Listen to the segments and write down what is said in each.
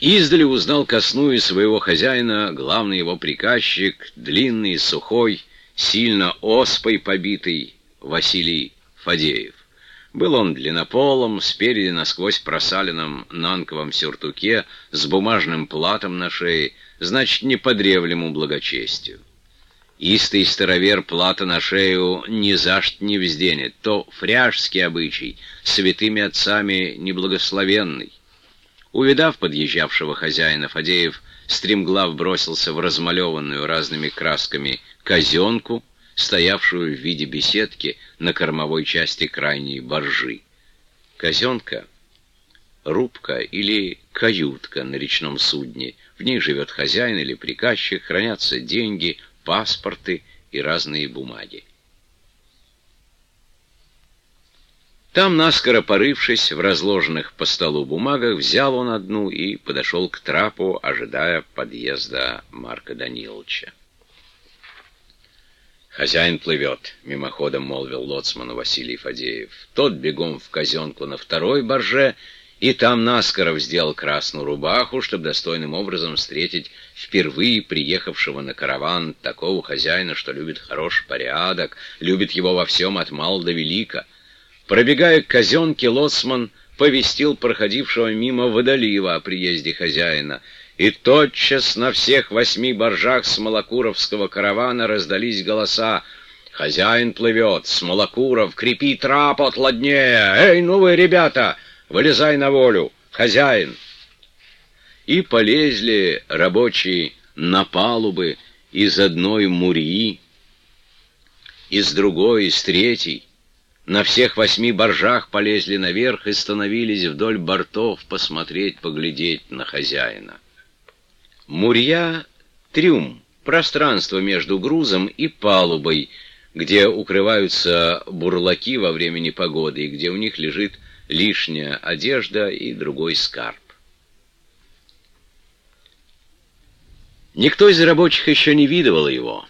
Издали узнал косную своего хозяина главный его приказчик, длинный, сухой, сильно оспой побитый Василий Фадеев. Был он длиннополом, спереди насквозь просаленном нанковом сюртуке, с бумажным платом на шее, значит, не по древнему благочестию. Истый старовер плата на шею ни за что не взденет, то фряжский обычай, святыми отцами неблагословенный. Увидав подъезжавшего хозяина, Фадеев стремглав бросился в размалеванную разными красками казенку, стоявшую в виде беседки на кормовой части крайней боржи. Казенка — рубка или каютка на речном судне. В ней живет хозяин или приказчик, хранятся деньги, паспорты и разные бумаги. Там, наскоро порывшись в разложенных по столу бумагах, взял он одну и подошел к трапу, ожидая подъезда Марка Даниловича. «Хозяин плывет», — мимоходом молвил лоцману Василий Фадеев. Тот бегом в казенку на второй барже, и там наскоро сделал красную рубаху, чтобы достойным образом встретить впервые приехавшего на караван такого хозяина, что любит хороший порядок, любит его во всем от мал до велика. Пробегая к казенке, лоцман повестил проходившего мимо водолива о приезде хозяина — и тотчас на всех восьми боржах смолокуровского каравана раздались голоса «Хозяин плывет! Смолокуров! Крепи трап отладнее! Эй, ну вы, ребята! Вылезай на волю! Хозяин!» И полезли рабочие на палубы из одной мурьи, из другой, из третьей. На всех восьми боржах полезли наверх и становились вдоль бортов посмотреть, поглядеть на хозяина. Мурья — трюм, пространство между грузом и палубой, где укрываются бурлаки во время непогоды и где у них лежит лишняя одежда и другой скарб. Никто из рабочих еще не видывал его,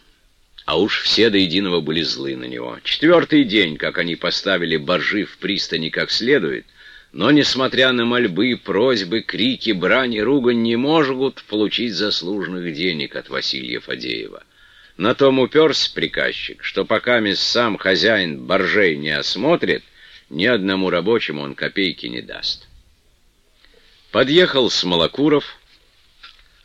а уж все до единого были злы на него. Четвертый день, как они поставили боржи в пристани как следует, но, несмотря на мольбы, просьбы, крики, брань и ругань, не могут получить заслуженных денег от Василия Фадеева. На том уперся приказчик, что пока сам хозяин боржей не осмотрит, ни одному рабочему он копейки не даст. Подъехал Смолокуров,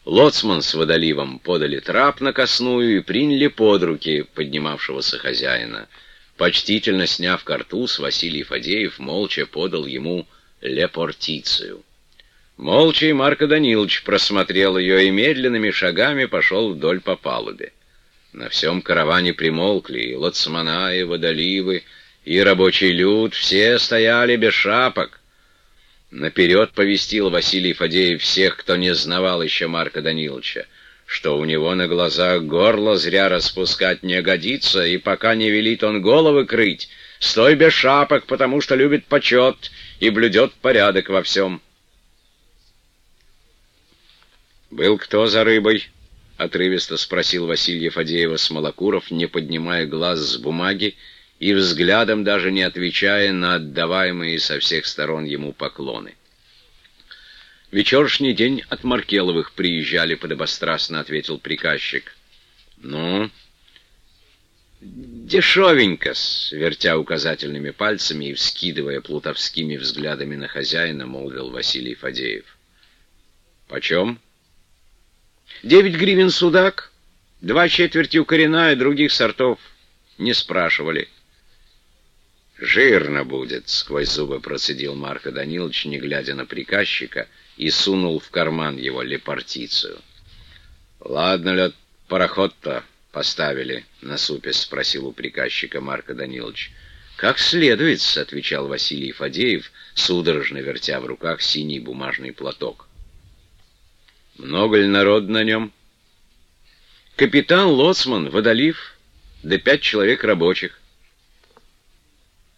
лоцман с водоливом подали трап на косную и приняли под руки поднимавшегося хозяина. Почтительно сняв картуз, Василий Фадеев молча подал ему Лепортицию. Молча и Марко Данилович просмотрел ее и медленными шагами пошел вдоль по палубе. На всем караване примолкли и лоцмана, и водоливы, и рабочий люд, все стояли без шапок. Наперед повестил Василий Фадеев всех, кто не знавал еще Марка Даниловича, что у него на глазах горло зря распускать не годится, и пока не велит он головы крыть, стой без шапок, потому что любит почет и блюдет порядок во всем. «Был кто за рыбой?» — отрывисто спросил Василий Фадеева Смолокуров, не поднимая глаз с бумаги и взглядом даже не отвечая на отдаваемые со всех сторон ему поклоны. «Вечершний день от Маркеловых приезжали», — подобострастно ответил приказчик. «Ну?» дешевенько вертя указательными пальцами и вскидывая плутовскими взглядами на хозяина, молвил Василий Фадеев. «Почем?» «Девять гривен судак, два четверти укорена и других сортов. Не спрашивали». «Жирно будет», — сквозь зубы процедил Марко Данилович, не глядя на приказчика, и сунул в карман его лепартицию. «Ладно ли пароход-то?» поставили?» — насупясь спросил у приказчика Марка Данилович. «Как следует», — отвечал Василий Фадеев, судорожно вертя в руках синий бумажный платок. «Много ли народ на нем?» «Капитан, лоцман, водолив, да пять человек рабочих».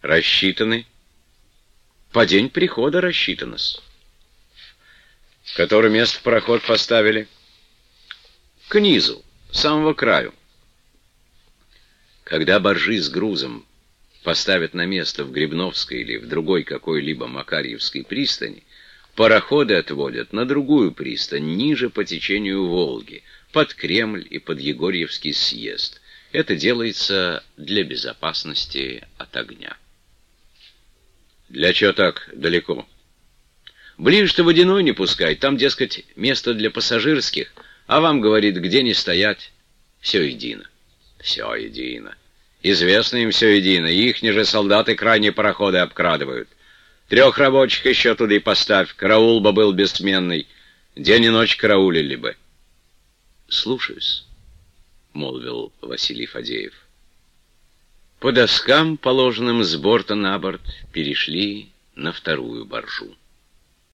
«Рассчитаны?» «По день прихода рассчитано-с». «Который место проход поставили?» «К низу, самого краю». Когда боржи с грузом поставят на место в Грибновской или в другой какой-либо Макарьевской пристани, Пароходы отводят на другую пристань, ниже по течению Волги, под Кремль и под Егорьевский съезд. Это делается для безопасности от огня. Для чего так далеко? Ближе-то водяной не пускай, там, дескать, место для пассажирских, а вам, говорит, где не стоять, все едино. Все едино. Известно им все едино, ихни же солдаты крайние пароходы обкрадывают. Трех рабочих еще туда и поставь, караул бы был бессменный, день и ночь караулили бы. Слушаюсь, — молвил Василий Фадеев. По доскам, положенным с борта на борт, перешли на вторую боржу.